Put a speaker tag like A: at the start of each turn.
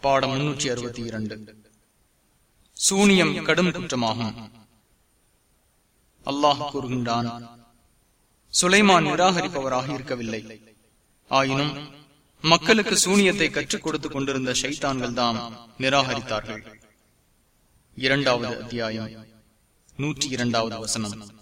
A: பாடம் முன்னூற்றி அறுபத்தி இரண்டு. சூனியம் கடும் குற்றமாகும். அல்லாஹ் கூறுகின்றான் சுலைமான் நிராகரிப்பவராக இருக்கவில்லை. ஆயினும் மக்களுக்கு சூனியத்தை கற்றுக் கொடுத்துக் கொண்டிருந்த சைத்தான்கள் தாம் நிராகரித்தார்கள். இரண்டாவது அத்தியாயம் நூற்றி இரண்டாவது வசனம்.